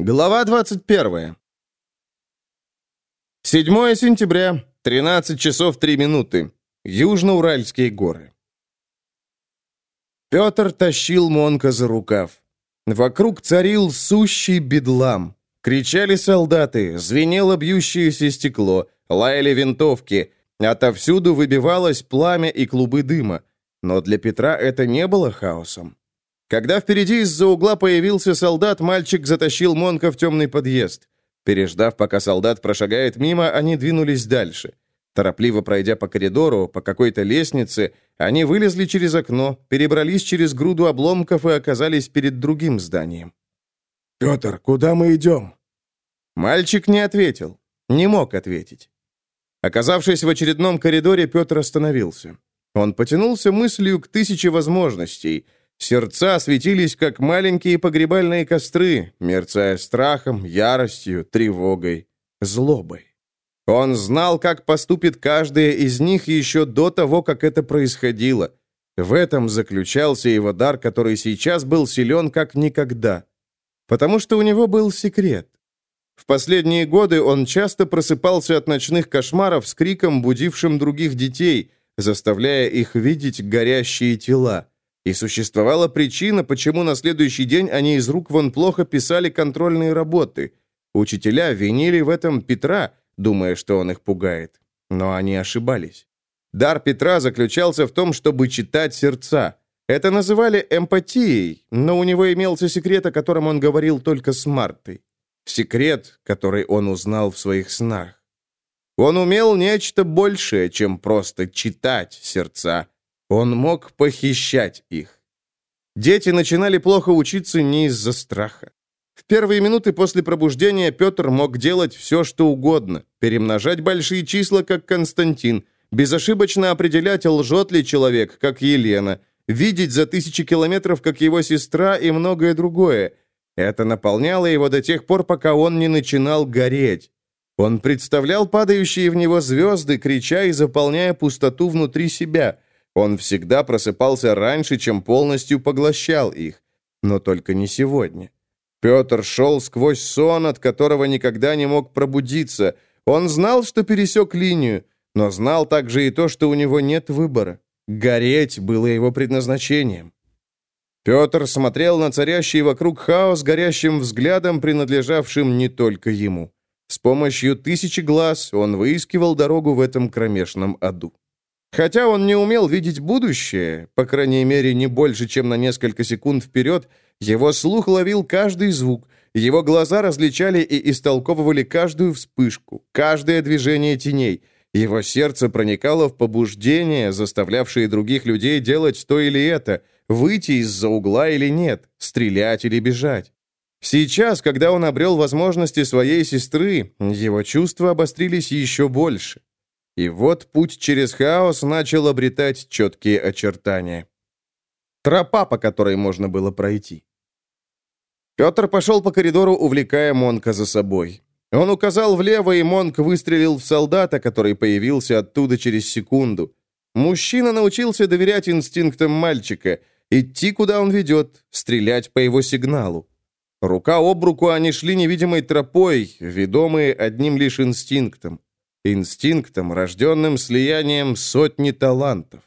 Глава 21. 7 сентября, 13 часов 3 минуты. Южноуральские горы. Петр тащил Монка за рукав. Вокруг царил сущий бедлам. Кричали солдаты, звенело бьющееся стекло, лаяли винтовки. Отовсюду выбивалось пламя и клубы дыма. Но для Петра это не было хаосом. Когда впереди из-за угла появился солдат, мальчик затащил Монка в темный подъезд. Переждав, пока солдат прошагает мимо, они двинулись дальше. Торопливо пройдя по коридору, по какой-то лестнице, они вылезли через окно, перебрались через груду обломков и оказались перед другим зданием. «Петр, куда мы идем?» Мальчик не ответил, не мог ответить. Оказавшись в очередном коридоре, Петр остановился. Он потянулся мыслью к тысяче возможностей — Сердца светились, как маленькие погребальные костры, мерцая страхом, яростью, тревогой, злобой. Он знал, как поступит каждая из них еще до того, как это происходило. В этом заключался его дар, который сейчас был силен как никогда. Потому что у него был секрет. В последние годы он часто просыпался от ночных кошмаров с криком, будившим других детей, заставляя их видеть горящие тела. И существовала причина, почему на следующий день они из рук вон плохо писали контрольные работы. Учителя винили в этом Петра, думая, что он их пугает. Но они ошибались. Дар Петра заключался в том, чтобы читать сердца. Это называли эмпатией, но у него имелся секрет, о котором он говорил только с Мартой. Секрет, который он узнал в своих снах. Он умел нечто большее, чем просто читать сердца. Он мог похищать их. Дети начинали плохо учиться не из-за страха. В первые минуты после пробуждения Петр мог делать все, что угодно, перемножать большие числа, как Константин, безошибочно определять, лжет ли человек, как Елена, видеть за тысячи километров, как его сестра и многое другое. Это наполняло его до тех пор, пока он не начинал гореть. Он представлял падающие в него звезды, крича и заполняя пустоту внутри себя – он всегда просыпался раньше, чем полностью поглощал их. Но только не сегодня. Петр шел сквозь сон, от которого никогда не мог пробудиться. Он знал, что пересек линию, но знал также и то, что у него нет выбора. Гореть было его предназначением. Петр смотрел на царящий вокруг хаос горящим взглядом, принадлежавшим не только ему. С помощью тысячи глаз он выискивал дорогу в этом кромешном аду. Хотя он не умел видеть будущее, по крайней мере, не больше, чем на несколько секунд вперед, его слух ловил каждый звук, его глаза различали и истолковывали каждую вспышку, каждое движение теней. Его сердце проникало в побуждение, заставлявшее других людей делать то или это, выйти из-за угла или нет, стрелять или бежать. Сейчас, когда он обрел возможности своей сестры, его чувства обострились еще больше. И вот путь через хаос начал обретать четкие очертания. Тропа, по которой можно было пройти. Петр пошел по коридору, увлекая Монка за собой. Он указал влево, и Монк выстрелил в солдата, который появился оттуда через секунду. Мужчина научился доверять инстинктам мальчика, идти, куда он ведет, стрелять по его сигналу. Рука об руку они шли невидимой тропой, ведомые одним лишь инстинктом инстинктом, рожденным слиянием сотни талантов.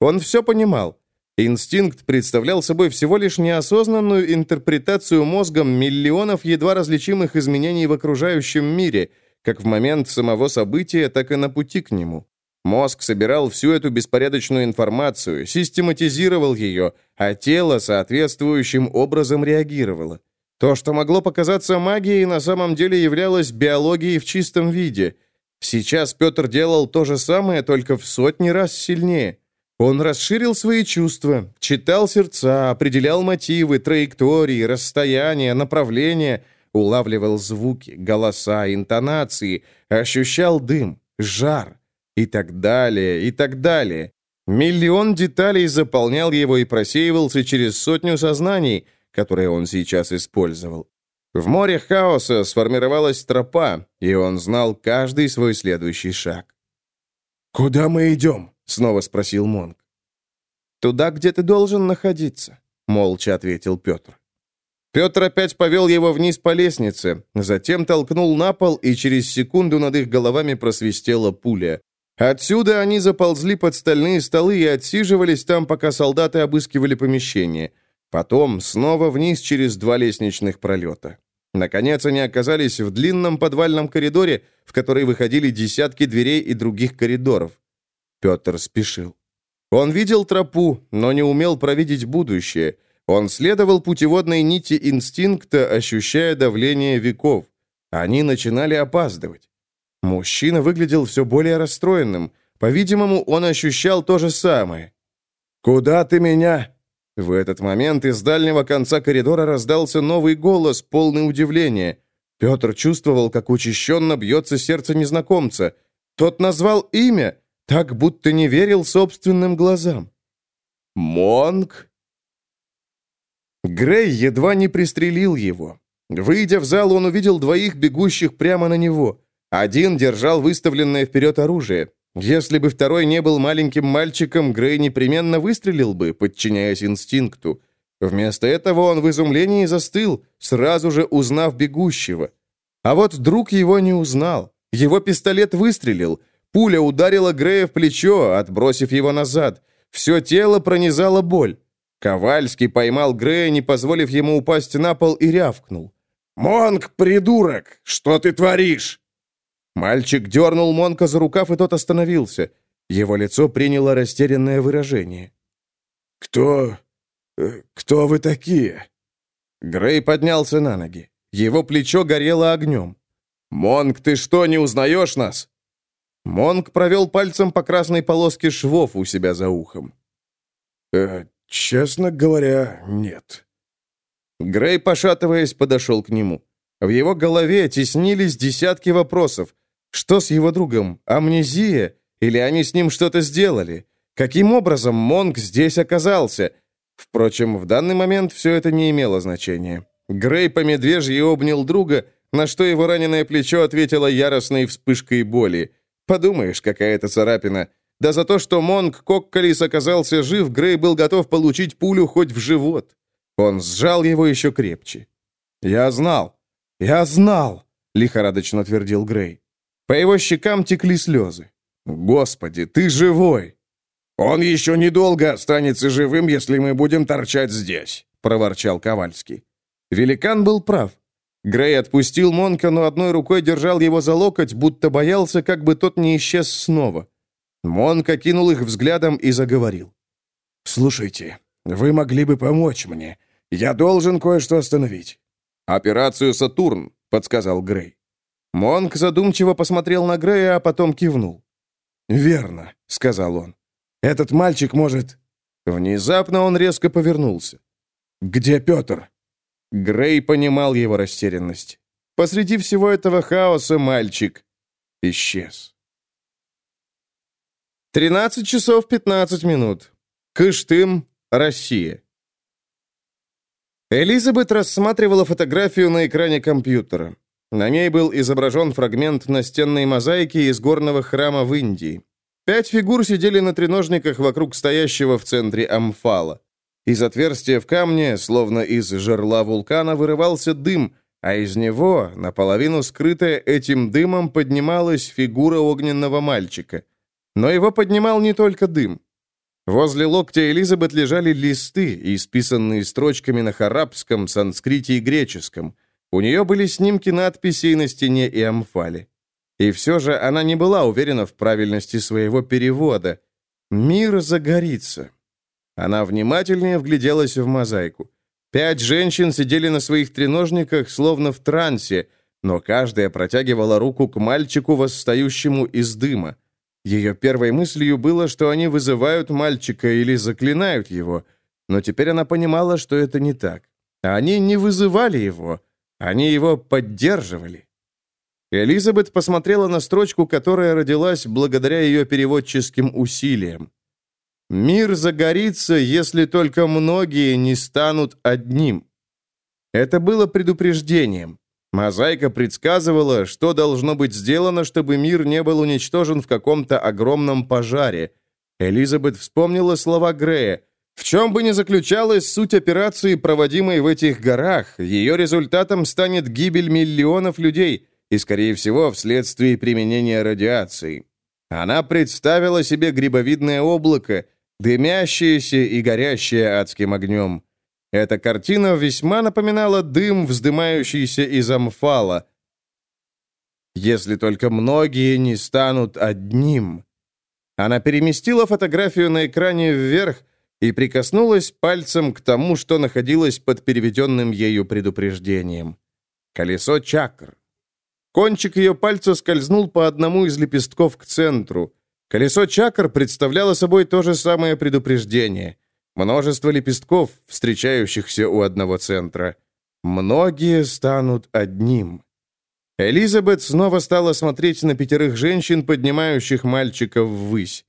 Он все понимал. Инстинкт представлял собой всего лишь неосознанную интерпретацию мозгом миллионов едва различимых изменений в окружающем мире, как в момент самого события, так и на пути к нему. Мозг собирал всю эту беспорядочную информацию, систематизировал ее, а тело соответствующим образом реагировало. То, что могло показаться магией, на самом деле являлось биологией в чистом виде – Сейчас Петр делал то же самое, только в сотни раз сильнее. Он расширил свои чувства, читал сердца, определял мотивы, траектории, расстояния, направления, улавливал звуки, голоса, интонации, ощущал дым, жар и так далее, и так далее. Миллион деталей заполнял его и просеивался через сотню сознаний, которые он сейчас использовал. В море хаоса сформировалась тропа, и он знал каждый свой следующий шаг. «Куда мы идем?» — снова спросил Монг. «Туда, где ты должен находиться», — молча ответил Петр. Петр опять повел его вниз по лестнице, затем толкнул на пол, и через секунду над их головами просвистела пуля. Отсюда они заползли под стальные столы и отсиживались там, пока солдаты обыскивали помещение. Потом снова вниз через два лестничных пролета. Наконец они оказались в длинном подвальном коридоре, в который выходили десятки дверей и других коридоров. Петр спешил. Он видел тропу, но не умел провидеть будущее – он следовал путеводной нити инстинкта, ощущая давление веков. Они начинали опаздывать. Мужчина выглядел все более расстроенным. По-видимому, он ощущал то же самое. «Куда ты меня?» В этот момент из дальнего конца коридора раздался новый голос, полный удивления. Петр чувствовал, как учащенно бьется сердце незнакомца. Тот назвал имя, так будто не верил собственным глазам. «Монг?» Грей едва не пристрелил его. Выйдя в зал, он увидел двоих бегущих прямо на него. Один держал выставленное вперед оружие. Если бы второй не был маленьким мальчиком, Грей непременно выстрелил бы, подчиняясь инстинкту. Вместо этого он в изумлении застыл, сразу же узнав бегущего. А вот друг его не узнал. Его пистолет выстрелил. Пуля ударила Грея в плечо, отбросив его назад. Все тело пронизала боль. Ковальский поймал Грея, не позволив ему упасть на пол, и рявкнул. «Монк, придурок! Что ты творишь?» Мальчик дернул Монка за рукав, и тот остановился. Его лицо приняло растерянное выражение. «Кто... Э, кто вы такие?» Грей поднялся на ноги. Его плечо горело огнем. «Монк, ты что, не узнаешь нас?» Монк провел пальцем по красной полоске швов у себя за ухом. «Э, «Честно говоря, нет». Грей, пошатываясь, подошел к нему. В его голове теснились десятки вопросов. Что с его другом? Амнезия? Или они с ним что-то сделали? Каким образом Монг здесь оказался? Впрочем, в данный момент все это не имело значения. Грей по медвежьи обнял друга, на что его раненое плечо ответило яростной вспышкой боли. Подумаешь, какая-то царапина. Да за то, что Монг Кокколис оказался жив, Грей был готов получить пулю хоть в живот. Он сжал его еще крепче. «Я знал! Я знал!» — лихорадочно твердил Грей. По его щекам текли слезы. «Господи, ты живой!» «Он еще недолго останется живым, если мы будем торчать здесь», — проворчал Ковальский. Великан был прав. Грей отпустил Монка, но одной рукой держал его за локоть, будто боялся, как бы тот не исчез снова. Монк окинул их взглядом и заговорил. «Слушайте, вы могли бы помочь мне. Я должен кое-что остановить». «Операцию «Сатурн», — подсказал Грей. Монк задумчиво посмотрел на Грея, а потом кивнул. «Верно», — сказал он. «Этот мальчик может...» Внезапно он резко повернулся. «Где Петр?» Грей понимал его растерянность. Посреди всего этого хаоса мальчик исчез. 13 часов 15 минут. Кыштым, Россия. Элизабет рассматривала фотографию на экране компьютера. На ней был изображен фрагмент настенной мозаики из горного храма в Индии. Пять фигур сидели на треножниках вокруг стоящего в центре амфала. Из отверстия в камне, словно из жерла вулкана, вырывался дым, а из него, наполовину скрытая этим дымом, поднималась фигура огненного мальчика. Но его поднимал не только дым. Возле локтя Элизабет лежали листы, исписанные строчками на харабском, санскрите и греческом. У нее были снимки надписей на стене и амфале. И все же она не была уверена в правильности своего перевода. «Мир загорится». Она внимательнее вгляделась в мозаику. Пять женщин сидели на своих треножниках, словно в трансе, но каждая протягивала руку к мальчику, восстающему из дыма. Ее первой мыслью было, что они вызывают мальчика или заклинают его, но теперь она понимала, что это не так. Они не вызывали его, они его поддерживали. Элизабет посмотрела на строчку, которая родилась благодаря ее переводческим усилиям. «Мир загорится, если только многие не станут одним». Это было предупреждением. Мозаика предсказывала, что должно быть сделано, чтобы мир не был уничтожен в каком-то огромном пожаре. Элизабет вспомнила слова Грея. В чем бы ни заключалась суть операции, проводимой в этих горах, ее результатом станет гибель миллионов людей, и, скорее всего, вследствие применения радиации. Она представила себе грибовидное облако, дымящееся и горящее адским огнем. Эта картина весьма напоминала дым, вздымающийся из амфала. Если только многие не станут одним. Она переместила фотографию на экране вверх и прикоснулась пальцем к тому, что находилось под переведенным ею предупреждением. Колесо чакр. Кончик ее пальца скользнул по одному из лепестков к центру. Колесо чакр представляло собой то же самое предупреждение. Множество лепестков, встречающихся у одного центра. Многие станут одним. Элизабет снова стала смотреть на пятерых женщин, поднимающих мальчика ввысь.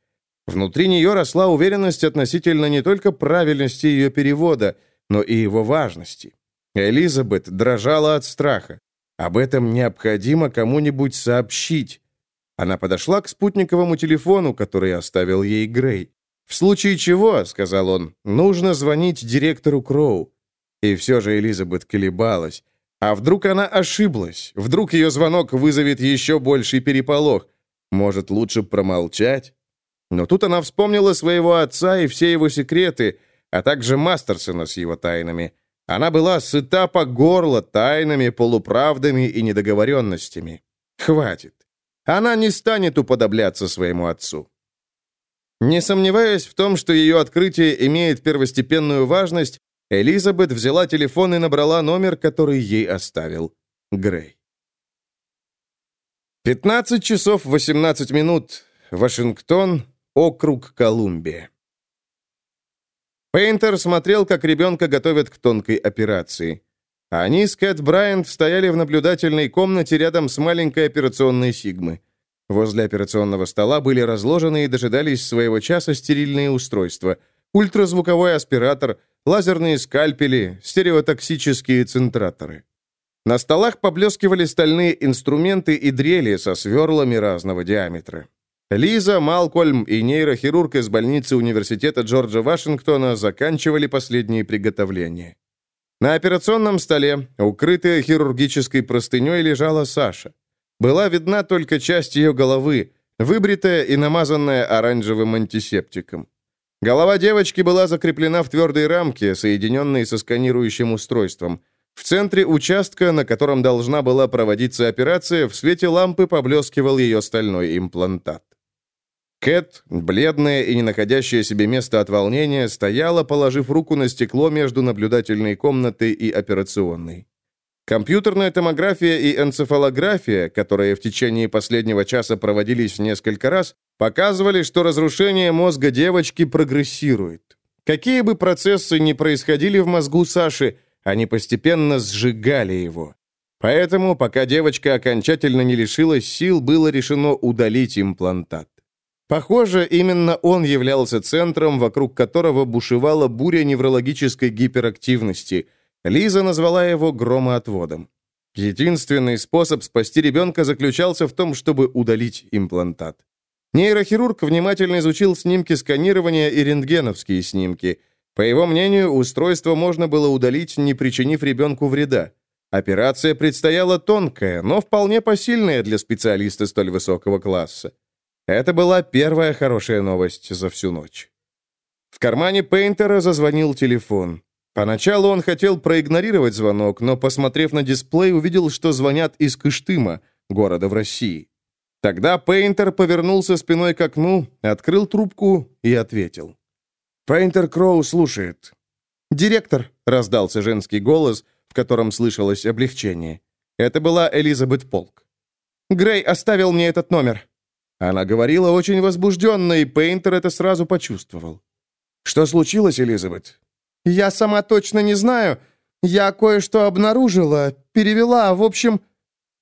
Внутри нее росла уверенность относительно не только правильности ее перевода, но и его важности. Элизабет дрожала от страха. Об этом необходимо кому-нибудь сообщить. Она подошла к спутниковому телефону, который оставил ей Грей. «В случае чего, — сказал он, — нужно звонить директору Кроу». И все же Элизабет колебалась. А вдруг она ошиблась? Вдруг ее звонок вызовет еще больший переполох? Может, лучше промолчать? Но тут она вспомнила своего отца и все его секреты, а также Мастерсона с его тайнами. Она была сыта по горло тайнами, полуправдами и недоговоренностями. Хватит. Она не станет уподобляться своему отцу. Не сомневаясь в том, что ее открытие имеет первостепенную важность, Элизабет взяла телефон и набрала номер, который ей оставил Грей. 15 часов 18 минут. Вашингтон, округ Колумбия. Пейнтер смотрел, как ребенка готовят к тонкой операции. Они с Кэт Брайант стояли в наблюдательной комнате рядом с маленькой операционной Сигмы. Возле операционного стола были разложены и дожидались своего часа стерильные устройства. Ультразвуковой аспиратор, лазерные скальпели, стереотоксические центраторы. На столах поблескивали стальные инструменты и дрели со сверлами разного диаметра. Лиза, Малкольм и нейрохирург из больницы университета Джорджа Вашингтона заканчивали последние приготовления. На операционном столе, укрытая хирургической простыней, лежала Саша. Была видна только часть ее головы, выбритая и намазанная оранжевым антисептиком. Голова девочки была закреплена в твердой рамке, соединенной со сканирующим устройством. В центре участка, на котором должна была проводиться операция, в свете лампы поблескивал ее стальной имплантат. Кэт, бледная и не находящая себе места от волнения, стояла, положив руку на стекло между наблюдательной комнатой и операционной. Компьютерная томография и энцефалография, которые в течение последнего часа проводились несколько раз, показывали, что разрушение мозга девочки прогрессирует. Какие бы процессы ни происходили в мозгу Саши, они постепенно сжигали его. Поэтому, пока девочка окончательно не лишилась сил, было решено удалить имплантат. Похоже, именно он являлся центром, вокруг которого бушевала буря неврологической гиперактивности. Лиза назвала его громоотводом. Единственный способ спасти ребенка заключался в том, чтобы удалить имплантат. Нейрохирург внимательно изучил снимки сканирования и рентгеновские снимки. По его мнению, устройство можно было удалить, не причинив ребенку вреда. Операция предстояла тонкая, но вполне посильная для специалиста столь высокого класса. Это была первая хорошая новость за всю ночь. В кармане Пейнтера зазвонил телефон. Поначалу он хотел проигнорировать звонок, но, посмотрев на дисплей, увидел, что звонят из Кыштыма, города в России. Тогда Пейнтер повернулся спиной к окну, открыл трубку и ответил. «Пейнтер Кроу слушает». «Директор», — раздался женский голос, в котором слышалось облегчение. Это была Элизабет Полк. «Грей оставил мне этот номер. Она говорила очень возбужденно, и Пейнтер это сразу почувствовал. «Что случилось, Элизабет?» «Я сама точно не знаю. Я кое-что обнаружила, перевела, в общем...»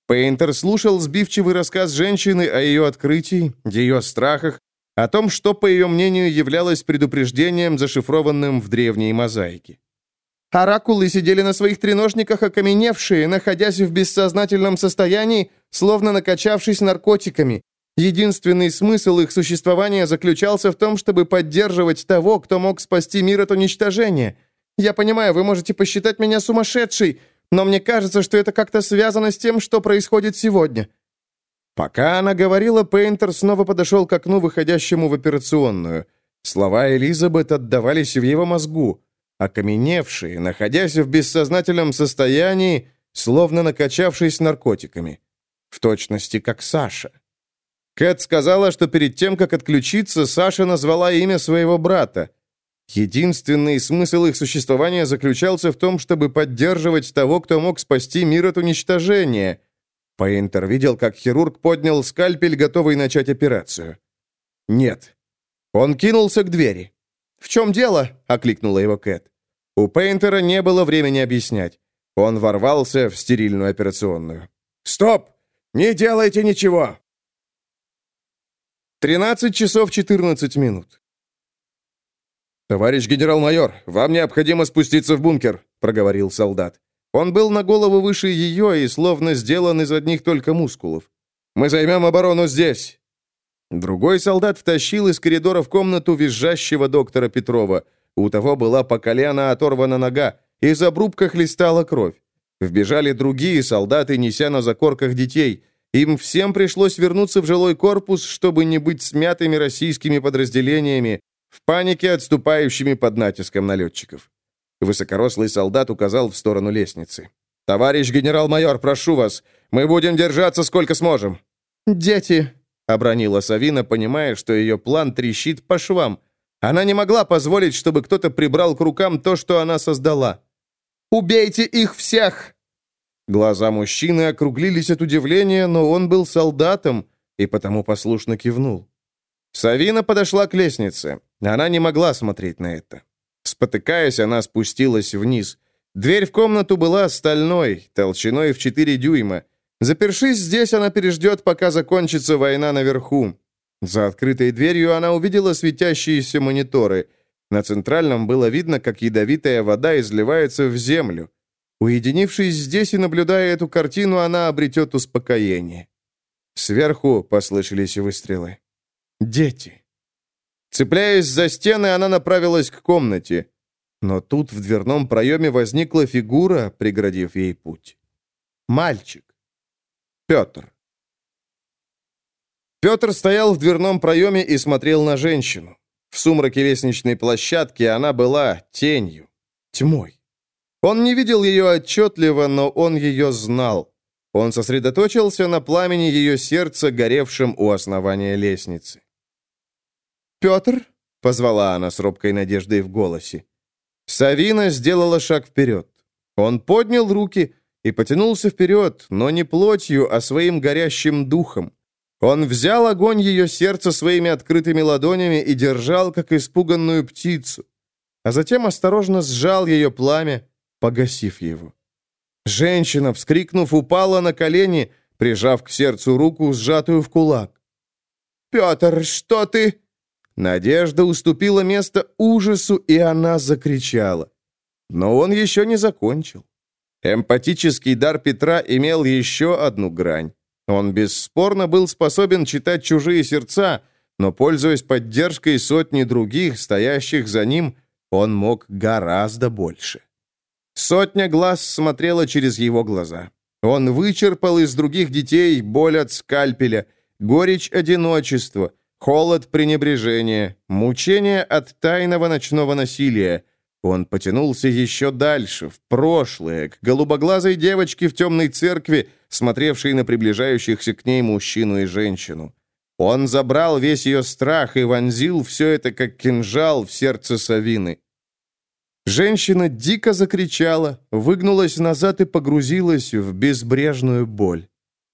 Пейнтер слушал сбивчивый рассказ женщины о ее открытии, ее страхах, о том, что, по ее мнению, являлось предупреждением, зашифрованным в древней мозаике. Оракулы сидели на своих треножниках окаменевшие, находясь в бессознательном состоянии, словно накачавшись наркотиками. Единственный смысл их существования заключался в том, чтобы поддерживать того, кто мог спасти мир от уничтожения. Я понимаю, вы можете посчитать меня сумасшедшей, но мне кажется, что это как-то связано с тем, что происходит сегодня». Пока она говорила, Пейнтер снова подошел к окну, выходящему в операционную. Слова Элизабет отдавались в его мозгу. Окаменевшие, находясь в бессознательном состоянии, словно накачавшись наркотиками. В точности, как Саша. Кэт сказала, что перед тем, как отключиться, Саша назвала имя своего брата. Единственный смысл их существования заключался в том, чтобы поддерживать того, кто мог спасти мир от уничтожения. Пейнтер видел, как хирург поднял скальпель, готовый начать операцию. «Нет». Он кинулся к двери. «В чем дело?» — окликнула его Кэт. У Пейнтера не было времени объяснять. Он ворвался в стерильную операционную. «Стоп! Не делайте ничего!» 13 часов 14 минут. «Товарищ генерал-майор, вам необходимо спуститься в бункер», — проговорил солдат. Он был на голову выше ее и словно сделан из одних только мускулов. «Мы займем оборону здесь». Другой солдат втащил из коридора в комнату визжащего доктора Петрова. У того была по колено оторвана нога, из обрубка хлестала кровь. Вбежали другие солдаты, неся на закорках детей. Им всем пришлось вернуться в жилой корпус, чтобы не быть смятыми российскими подразделениями, в панике отступающими под натиском налетчиков. Высокорослый солдат указал в сторону лестницы. «Товарищ генерал-майор, прошу вас, мы будем держаться сколько сможем». «Дети», — обронила Савина, понимая, что ее план трещит по швам. Она не могла позволить, чтобы кто-то прибрал к рукам то, что она создала. «Убейте их всех!» Глаза мужчины округлились от удивления, но он был солдатом и потому послушно кивнул. Савина подошла к лестнице. Она не могла смотреть на это. Спотыкаясь, она спустилась вниз. Дверь в комнату была стальной, толщиной в 4 дюйма. Запершись здесь, она переждет, пока закончится война наверху. За открытой дверью она увидела светящиеся мониторы. На центральном было видно, как ядовитая вода изливается в землю. Уединившись здесь и наблюдая эту картину, она обретет успокоение. Сверху послышались выстрелы. Дети. Цепляясь за стены, она направилась к комнате. Но тут в дверном проеме возникла фигура, преградив ей путь. Мальчик. Петр. Петр стоял в дверном проеме и смотрел на женщину. В сумраке лестничной площадки она была тенью, тьмой. Он не видел ее отчетливо, но он ее знал. Он сосредоточился на пламени ее сердца, горевшем у основания лестницы. «Петр?» — позвала она с робкой надеждой в голосе. Савина сделала шаг вперед. Он поднял руки и потянулся вперед, но не плотью, а своим горящим духом. Он взял огонь ее сердца своими открытыми ладонями и держал, как испуганную птицу, а затем осторожно сжал ее пламя, погасив его. Женщина, вскрикнув, упала на колени, прижав к сердцу руку, сжатую в кулак. «Петр, что ты...» Надежда уступила место ужасу, и она закричала. Но он еще не закончил. Эмпатический дар Петра имел еще одну грань. Он бесспорно был способен читать чужие сердца, но, пользуясь поддержкой сотни других, стоящих за ним, он мог гораздо больше. Сотня глаз смотрела через его глаза. Он вычерпал из других детей боль от скальпеля, горечь одиночества, холод пренебрежения, мучение от тайного ночного насилия. Он потянулся еще дальше, в прошлое, к голубоглазой девочке в темной церкви, смотревшей на приближающихся к ней мужчину и женщину. Он забрал весь ее страх и вонзил все это, как кинжал, в сердце Савины. Женщина дико закричала, выгнулась назад и погрузилась в безбрежную боль.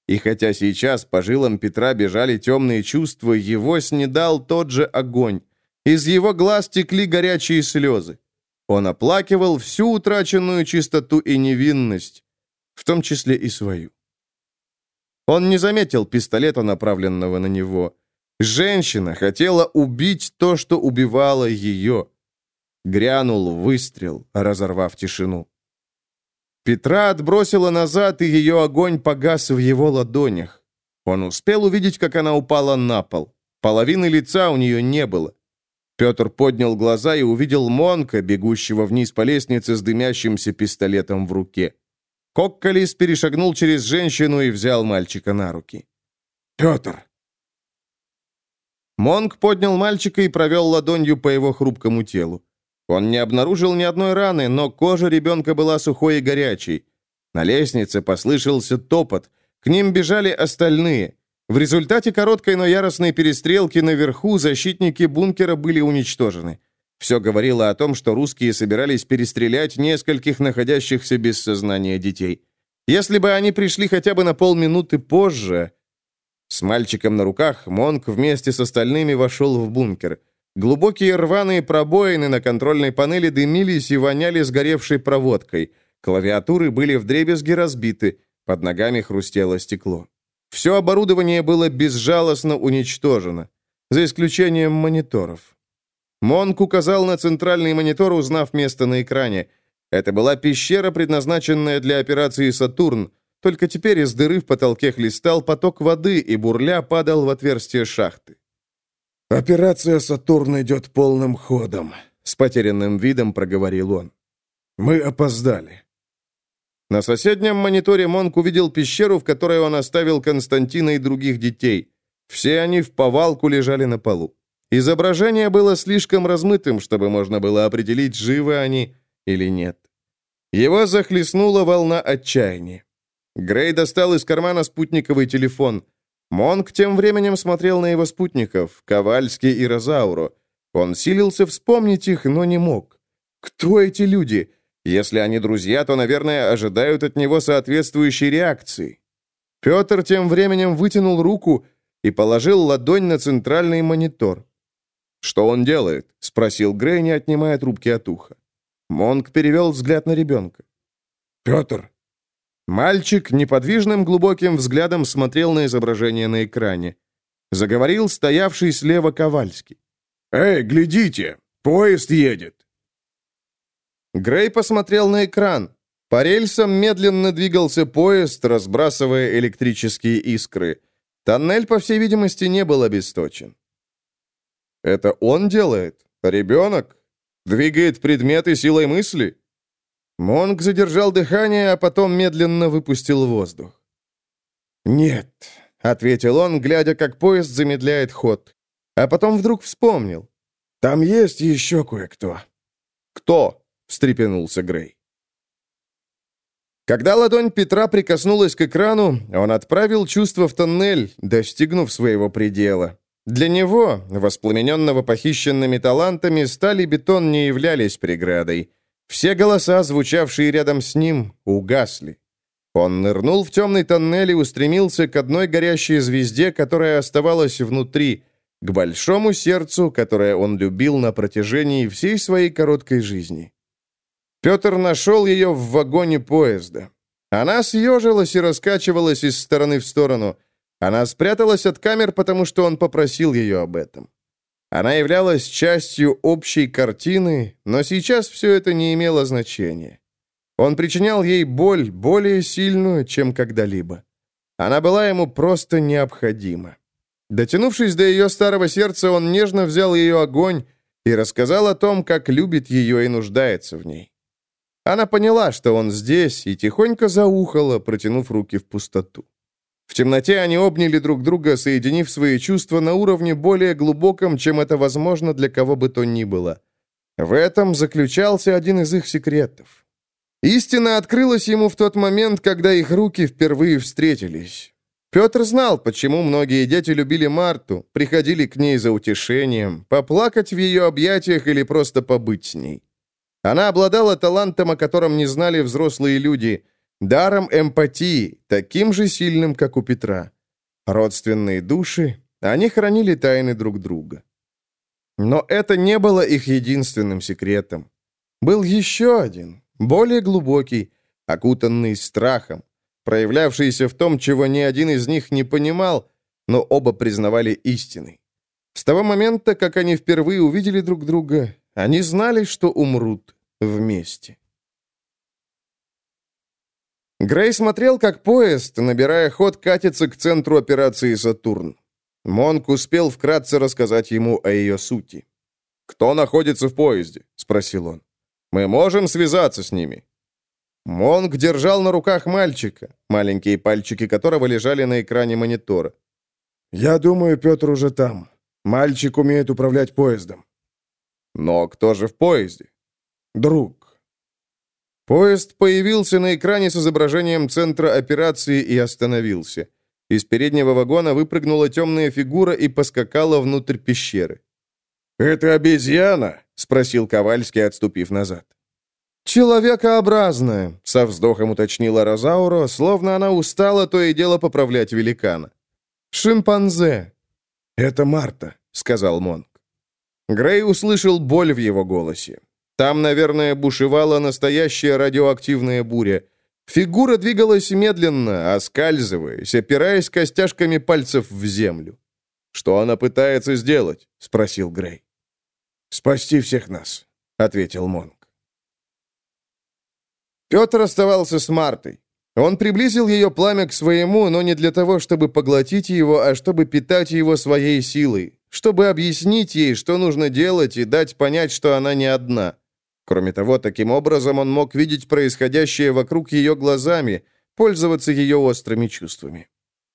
И хотя сейчас по жилам Петра бежали темные чувства, его снедал тот же огонь. Из его глаз текли горячие слезы. Он оплакивал всю утраченную чистоту и невинность, в том числе и свою. Он не заметил пистолета, направленного на него. Женщина хотела убить то, что убивало ее. Грянул выстрел, разорвав тишину. Петра отбросила назад, и ее огонь погас в его ладонях. Он успел увидеть, как она упала на пол. Половины лица у нее не было. Петр поднял глаза и увидел Монка, бегущего вниз по лестнице с дымящимся пистолетом в руке. Кокколис перешагнул через женщину и взял мальчика на руки. «Петр!» Монк поднял мальчика и провел ладонью по его хрупкому телу. Он не обнаружил ни одной раны, но кожа ребенка была сухой и горячей. На лестнице послышался топот. К ним бежали остальные. В результате короткой, но яростной перестрелки наверху защитники бункера были уничтожены. Все говорило о том, что русские собирались перестрелять нескольких находящихся без сознания детей. Если бы они пришли хотя бы на полминуты позже... С мальчиком на руках Монк вместе с остальными вошел в бункер. Глубокие рваные пробоины на контрольной панели дымились и воняли сгоревшей проводкой. Клавиатуры были вдребезги разбиты, под ногами хрустело стекло. Все оборудование было безжалостно уничтожено, за исключением мониторов. Монк указал на центральный монитор, узнав место на экране. Это была пещера, предназначенная для операции «Сатурн», только теперь из дыры в потолке хлестал поток воды, и бурля падал в отверстие шахты. «Операция «Сатурн» идет полным ходом», — с потерянным видом проговорил он. «Мы опоздали. На соседнем мониторе Монк увидел пещеру, в которой он оставил Константина и других детей. Все они в повалку лежали на полу. Изображение было слишком размытым, чтобы можно было определить, живы они или нет. Его захлестнула волна отчаяния. Грей достал из кармана спутниковый телефон. Монк тем временем смотрел на его спутников, Ковальский и Розауру. Он силился вспомнить их, но не мог. Кто эти люди? Если они друзья, то, наверное, ожидают от него соответствующей реакции. Петр тем временем вытянул руку и положил ладонь на центральный монитор. «Что он делает?» — спросил Грей, не отнимая трубки от уха. Монк перевел взгляд на ребенка. «Петр!» Мальчик неподвижным глубоким взглядом смотрел на изображение на экране. Заговорил стоявший слева Ковальский. «Эй, глядите! Поезд едет!» Грей посмотрел на экран. По рельсам медленно двигался поезд, разбрасывая электрические искры. Тоннель, по всей видимости, не был обесточен. «Это он делает? Ребенок? Двигает предметы силой мысли?» Монг задержал дыхание, а потом медленно выпустил воздух. «Нет», — ответил он, глядя, как поезд замедляет ход. А потом вдруг вспомнил. «Там есть еще кое-кто». «Кто?» — встрепенулся Грей. Когда ладонь Петра прикоснулась к экрану, он отправил чувство в тоннель, достигнув своего предела. Для него, воспламененного похищенными талантами, сталь и бетон не являлись преградой. Все голоса, звучавшие рядом с ним, угасли. Он нырнул в темный тоннель и устремился к одной горящей звезде, которая оставалась внутри, к большому сердцу, которое он любил на протяжении всей своей короткой жизни. Петр нашел ее в вагоне поезда. Она съежилась и раскачивалась из стороны в сторону. Она спряталась от камер, потому что он попросил ее об этом. Она являлась частью общей картины, но сейчас все это не имело значения. Он причинял ей боль, более сильную, чем когда-либо. Она была ему просто необходима. Дотянувшись до ее старого сердца, он нежно взял ее огонь и рассказал о том, как любит ее и нуждается в ней. Она поняла, что он здесь, и тихонько заухала, протянув руки в пустоту. В темноте они обняли друг друга, соединив свои чувства на уровне более глубоком, чем это возможно для кого бы то ни было. В этом заключался один из их секретов. Истина открылась ему в тот момент, когда их руки впервые встретились. Петр знал, почему многие дети любили Марту, приходили к ней за утешением, поплакать в ее объятиях или просто побыть с ней. Она обладала талантом, о котором не знали взрослые люди, даром эмпатии, таким же сильным, как у Петра. Родственные души, они хранили тайны друг друга. Но это не было их единственным секретом. Был еще один, более глубокий, окутанный страхом, проявлявшийся в том, чего ни один из них не понимал, но оба признавали истиной. С того момента, как они впервые увидели друг друга, они знали, что умрут вместе. Грей смотрел, как поезд, набирая ход, катится к центру операции «Сатурн». Монк успел вкратце рассказать ему о ее сути. «Кто находится в поезде?» — спросил он. «Мы можем связаться с ними?» Монк держал на руках мальчика, маленькие пальчики которого лежали на экране монитора. «Я думаю, Петр уже там. Мальчик умеет управлять поездом». «Но кто же в поезде?» «Друг». Поезд появился на экране с изображением центра операции и остановился. Из переднего вагона выпрыгнула темная фигура и поскакала внутрь пещеры. «Это обезьяна?» — спросил Ковальский, отступив назад. «Человекообразная», — со вздохом уточнила Розауро, словно она устала то и дело поправлять великана. «Шимпанзе». «Это Марта», — сказал Монк. Грей услышал боль в его голосе. Там, наверное, бушевала настоящая радиоактивная буря. Фигура двигалась медленно, оскальзываясь, опираясь костяшками пальцев в землю. «Что она пытается сделать?» — спросил Грей. «Спасти всех нас», — ответил Монк. Петр оставался с Мартой. Он приблизил ее пламя к своему, но не для того, чтобы поглотить его, а чтобы питать его своей силой, чтобы объяснить ей, что нужно делать, и дать понять, что она не одна. Кроме того, таким образом он мог видеть происходящее вокруг ее глазами, пользоваться ее острыми чувствами.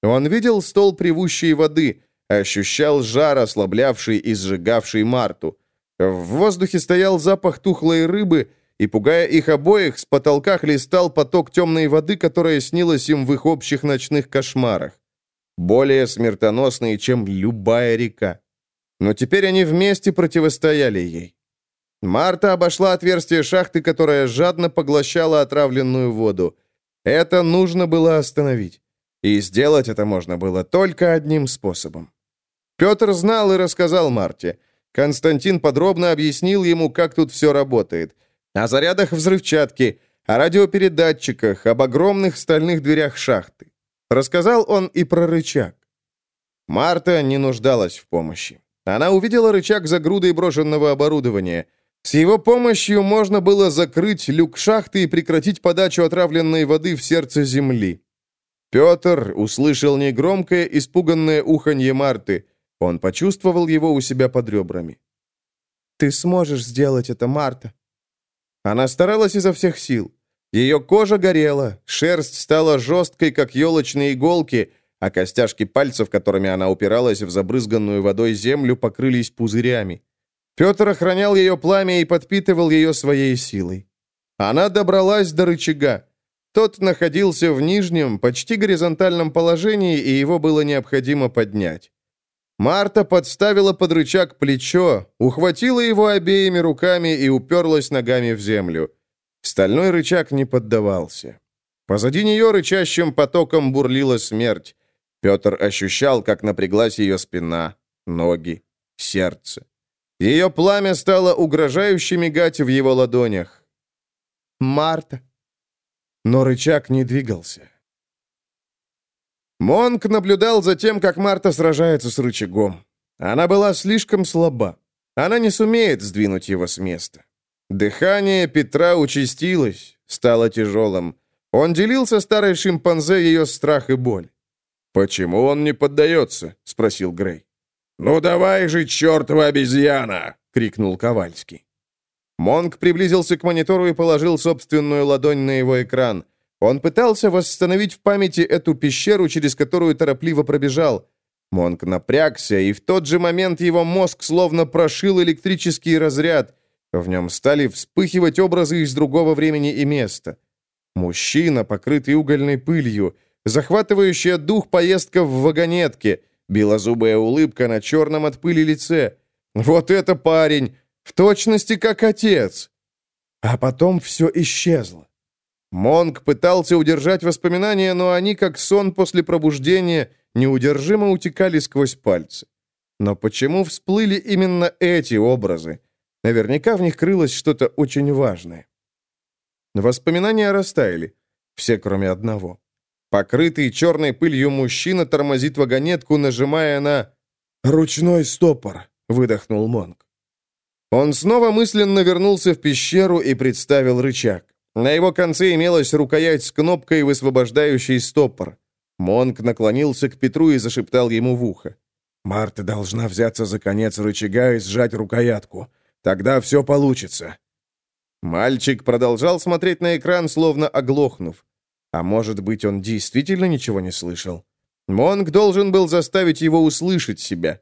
Он видел стол привущей воды, ощущал жар, ослаблявший и сжигавший Марту. В воздухе стоял запах тухлой рыбы, и, пугая их обоих, с потолка хлестал поток темной воды, которая снилась им в их общих ночных кошмарах. Более смертоносные, чем любая река. Но теперь они вместе противостояли ей. Марта обошла отверстие шахты, которое жадно поглощало отравленную воду. Это нужно было остановить. И сделать это можно было только одним способом. Петр знал и рассказал Марте. Константин подробно объяснил ему, как тут все работает – о зарядах взрывчатки, о радиопередатчиках, об огромных стальных дверях шахты. Рассказал он и про рычаг. Марта не нуждалась в помощи. Она увидела рычаг за грудой брошенного оборудования. С его помощью можно было закрыть люк шахты и прекратить подачу отравленной воды в сердце земли. Петр услышал негромкое, испуганное уханье Марты. Он почувствовал его у себя под ребрами. «Ты сможешь сделать это, Марта», она старалась изо всех сил. Ее кожа горела, шерсть стала жесткой, как елочные иголки, а костяшки пальцев, которыми она упиралась в забрызганную водой землю, покрылись пузырями. Петр охранял ее пламя и подпитывал ее своей силой. Она добралась до рычага. Тот находился в нижнем, почти горизонтальном положении, и его было необходимо поднять. Марта подставила под рычаг плечо, ухватила его обеими руками и уперлась ногами в землю. Стальной рычаг не поддавался. Позади нее рычащим потоком бурлила смерть. Петр ощущал, как напряглась ее спина, ноги, сердце. Ее пламя стало угрожающе мигать в его ладонях. «Марта!» Но рычаг не двигался. Монк наблюдал за тем, как Марта сражается с рычагом. Она была слишком слаба. Она не сумеет сдвинуть его с места. Дыхание Петра участилось, стало тяжелым. Он делил со старой шимпанзе ее страх и боль. «Почему он не поддается?» — спросил Грей. «Ну давай же, чертова обезьяна!» — крикнул Ковальский. Монк приблизился к монитору и положил собственную ладонь на его экран. Он пытался восстановить в памяти эту пещеру, через которую торопливо пробежал. Монк напрягся, и в тот же момент его мозг словно прошил электрический разряд. В нем стали вспыхивать образы из другого времени и места. Мужчина, покрытый угольной пылью, захватывающая дух поездка в вагонетке, белозубая улыбка на черном от пыли лице. Вот это парень! В точности как отец! А потом все исчезло. Монг пытался удержать воспоминания, но они, как сон после пробуждения, неудержимо утекали сквозь пальцы. Но почему всплыли именно эти образы? Наверняка в них крылось что-то очень важное. Воспоминания растаяли. Все, кроме одного. Покрытый черной пылью мужчина тормозит вагонетку, нажимая на... «Ручной стопор», — выдохнул Монг. Он снова мысленно вернулся в пещеру и представил рычаг. На его конце имелась рукоять с кнопкой, высвобождающей стопор. Монк наклонился к Петру и зашептал ему в ухо. «Марта должна взяться за конец рычага и сжать рукоятку. Тогда все получится». Мальчик продолжал смотреть на экран, словно оглохнув. А может быть, он действительно ничего не слышал? Монг должен был заставить его услышать себя.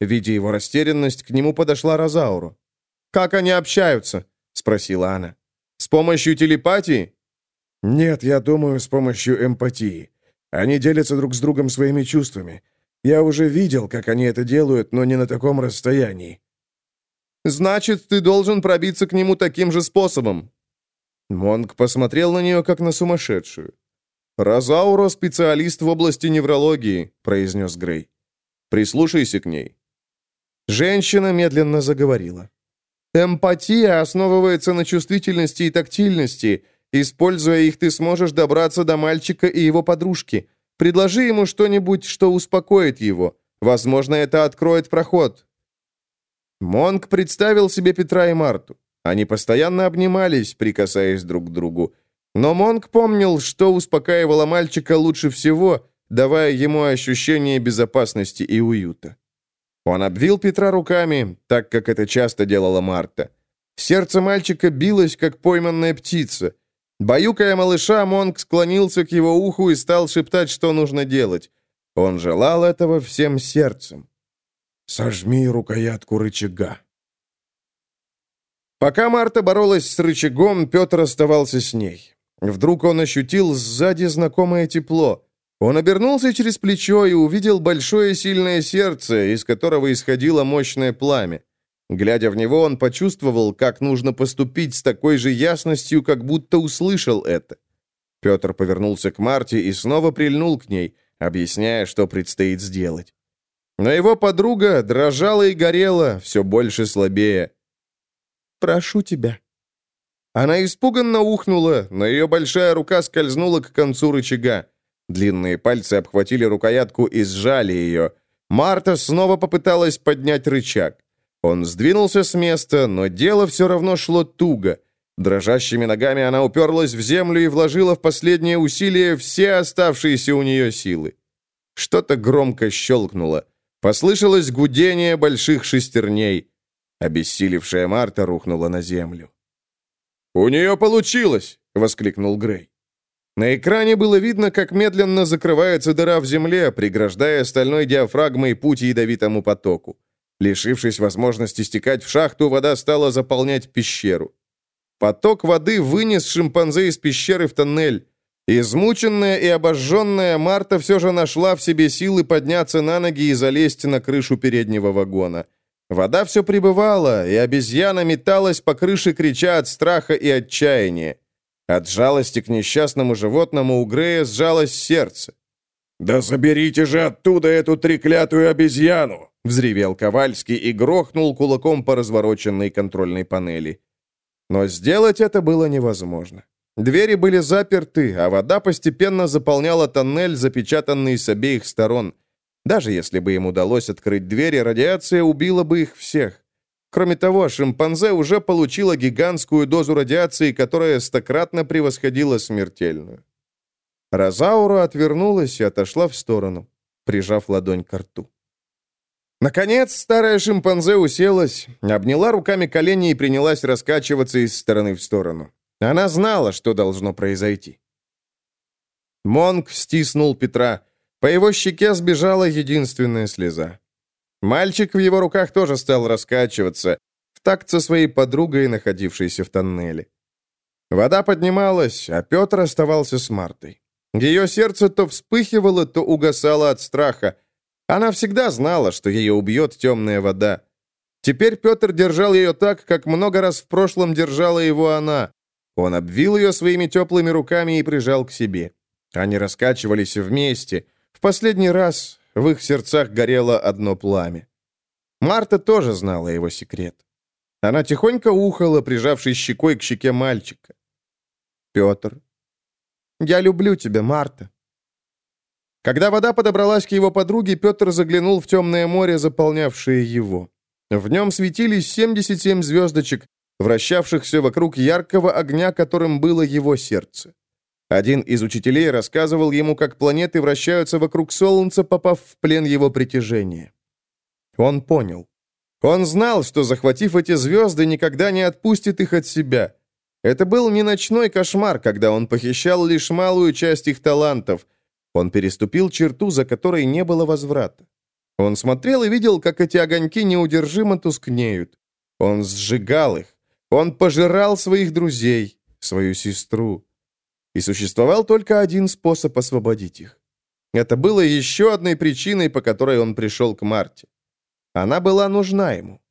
Видя его растерянность, к нему подошла Розауру. «Как они общаются?» — спросила она. «С помощью телепатии?» «Нет, я думаю, с помощью эмпатии. Они делятся друг с другом своими чувствами. Я уже видел, как они это делают, но не на таком расстоянии». «Значит, ты должен пробиться к нему таким же способом». Монг посмотрел на нее, как на сумасшедшую. «Розауро — специалист в области неврологии», — произнес Грей. «Прислушайся к ней». Женщина медленно заговорила. «Эмпатия основывается на чувствительности и тактильности. Используя их, ты сможешь добраться до мальчика и его подружки. Предложи ему что-нибудь, что успокоит его. Возможно, это откроет проход». Монг представил себе Петра и Марту. Они постоянно обнимались, прикасаясь друг к другу. Но Монг помнил, что успокаивало мальчика лучше всего, давая ему ощущение безопасности и уюта. Он обвил Петра руками, так как это часто делала Марта. Сердце мальчика билось, как пойманная птица. Баюкая малыша, Монг склонился к его уху и стал шептать, что нужно делать. Он желал этого всем сердцем. «Сожми рукоятку рычага». Пока Марта боролась с рычагом, Петр оставался с ней. Вдруг он ощутил сзади знакомое тепло. Он обернулся через плечо и увидел большое сильное сердце, из которого исходило мощное пламя. Глядя в него, он почувствовал, как нужно поступить с такой же ясностью, как будто услышал это. Петр повернулся к Марте и снова прильнул к ней, объясняя, что предстоит сделать. Но его подруга дрожала и горела, все больше слабее. «Прошу тебя», она испуганно ухнула, но ее большая рука скользнула к концу рычага. Длинные пальцы обхватили рукоятку и сжали ее. Марта снова попыталась поднять рычаг. Он сдвинулся с места, но дело все равно шло туго. Дрожащими ногами она уперлась в землю и вложила в последнее усилие все оставшиеся у нее силы. Что-то громко щелкнуло. Послышалось гудение больших шестерней. Обессилевшая Марта рухнула на землю. «У нее получилось!» — воскликнул Грей. На экране было видно, как медленно закрывается дыра в земле, преграждая стальной диафрагмой путь ядовитому потоку. Лишившись возможности стекать в шахту, вода стала заполнять пещеру. Поток воды вынес шимпанзе из пещеры в тоннель. Измученная и обожженная, Марта все же нашла в себе силы подняться на ноги и залезть на крышу переднего вагона. Вода все прибывала, и обезьяна металась по крыше, крича от страха и отчаяния. От жалости к несчастному животному у Грея сжалось сердце. «Да заберите же оттуда эту треклятую обезьяну!» — взревел Ковальский и грохнул кулаком по развороченной контрольной панели. Но сделать это было невозможно. Двери были заперты, а вода постепенно заполняла тоннель, запечатанный с обеих сторон — даже если бы им удалось открыть двери, радиация убила бы их всех. Кроме того, шимпанзе уже получила гигантскую дозу радиации, которая стократно превосходила смертельную. Розаура отвернулась и отошла в сторону, прижав ладонь к рту. Наконец, старая шимпанзе уселась, обняла руками колени и принялась раскачиваться из стороны в сторону. Она знала, что должно произойти. Монг стиснул Петра, по его щеке сбежала единственная слеза. Мальчик в его руках тоже стал раскачиваться, в такт со своей подругой, находившейся в тоннеле. Вода поднималась, а Петр оставался с Мартой. Ее сердце то вспыхивало, то угасало от страха. Она всегда знала, что ее убьет темная вода. Теперь Петр держал ее так, как много раз в прошлом держала его она. Он обвил ее своими теплыми руками и прижал к себе. Они раскачивались вместе — в последний раз в их сердцах горело одно пламя. Марта тоже знала его секрет. Она тихонько ухала, прижавшись щекой к щеке мальчика. «Петр, я люблю тебя, Марта». Когда вода подобралась к его подруге, Петр заглянул в темное море, заполнявшее его. В нем светились 77 звездочек, вращавшихся вокруг яркого огня, которым было его сердце. Один из учителей рассказывал ему, как планеты вращаются вокруг Солнца, попав в плен его притяжения. Он понял. Он знал, что, захватив эти звезды, никогда не отпустит их от себя. Это был не ночной кошмар, когда он похищал лишь малую часть их талантов. Он переступил черту, за которой не было возврата. Он смотрел и видел, как эти огоньки неудержимо тускнеют. Он сжигал их. Он пожирал своих друзей, свою сестру. И существовал только один способ освободить их. Это было еще одной причиной, по которой он пришел к Марте. Она была нужна ему.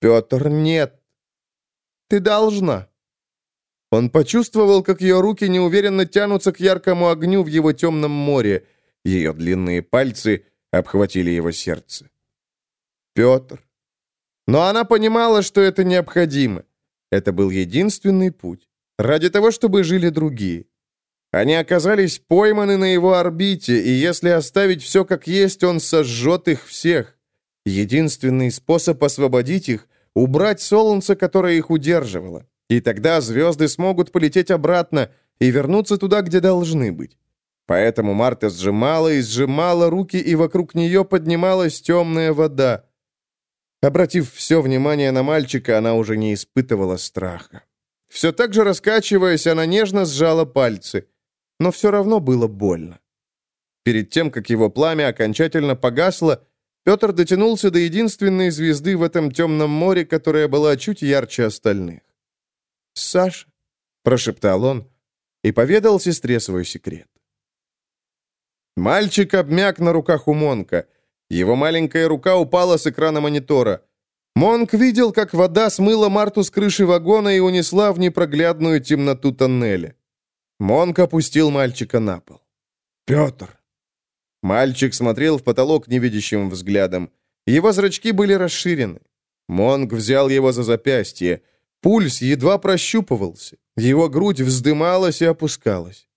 «Петр, нет. Ты должна». Он почувствовал, как ее руки неуверенно тянутся к яркому огню в его темном море. Ее длинные пальцы обхватили его сердце. «Петр». Но она понимала, что это необходимо. Это был единственный путь. Ради того, чтобы жили другие. Они оказались пойманы на его орбите, и если оставить все как есть, он сожжет их всех. Единственный способ освободить их — убрать солнце, которое их удерживало. И тогда звезды смогут полететь обратно и вернуться туда, где должны быть. Поэтому Марта сжимала и сжимала руки, и вокруг нее поднималась темная вода. Обратив все внимание на мальчика, она уже не испытывала страха. Все так же раскачиваясь, она нежно сжала пальцы, но все равно было больно. Перед тем, как его пламя окончательно погасло, Петр дотянулся до единственной звезды в этом темном море, которая была чуть ярче остальных. «Саша», — прошептал он и поведал сестре свой секрет. Мальчик обмяк на руках у Монка. Его маленькая рука упала с экрана монитора. Монк видел, как вода смыла Марту с крыши вагона и унесла в непроглядную темноту тоннеля. Монк опустил мальчика на пол. «Петр!» Мальчик смотрел в потолок невидящим взглядом. Его зрачки были расширены. Монг взял его за запястье. Пульс едва прощупывался. Его грудь вздымалась и опускалась.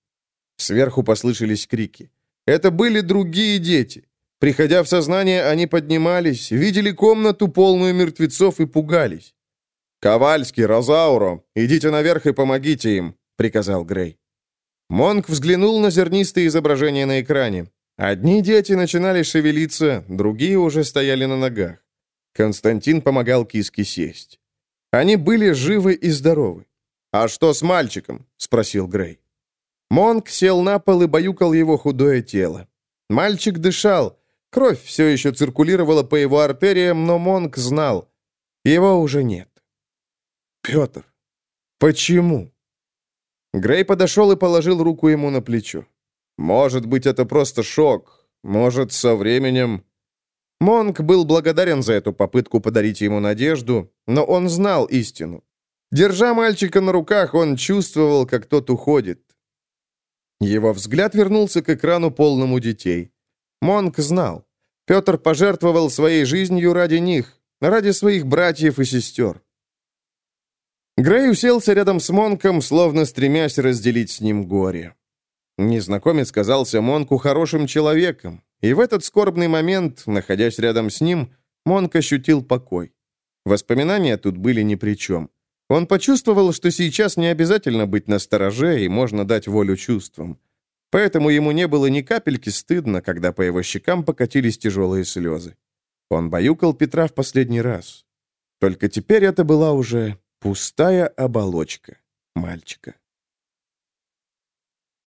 Сверху послышались крики. Это были другие дети. Приходя в сознание, они поднимались, видели комнату, полную мертвецов, и пугались. «Ковальский, Розауро, идите наверх и помогите им», — приказал Грей. Монк взглянул на зернистые изображения на экране. Одни дети начинали шевелиться, другие уже стояли на ногах. Константин помогал киске сесть. Они были живы и здоровы. «А что с мальчиком?» — спросил Грей. Монк сел на пол и баюкал его худое тело. Мальчик дышал. Кровь все еще циркулировала по его артериям, но Монк знал. Его уже нет. «Петр, почему?» Грей подошел и положил руку ему на плечо. «Может быть, это просто шок. Может, со временем...» Монк был благодарен за эту попытку подарить ему надежду, но он знал истину. Держа мальчика на руках, он чувствовал, как тот уходит. Его взгляд вернулся к экрану полному детей. Монк знал. Петр пожертвовал своей жизнью ради них, ради своих братьев и сестер. Грей уселся рядом с Монком, словно стремясь разделить с ним горе. Незнакомец казался Монку хорошим человеком, и в этот скорбный момент, находясь рядом с ним, Монк ощутил покой. Воспоминания тут были ни при чем. Он почувствовал, что сейчас не обязательно быть настороже, и можно дать волю чувствам. Поэтому ему не было ни капельки стыдно, когда по его щекам покатились тяжелые слезы. Он баюкал Петра в последний раз. Только теперь это была уже пустая оболочка мальчика.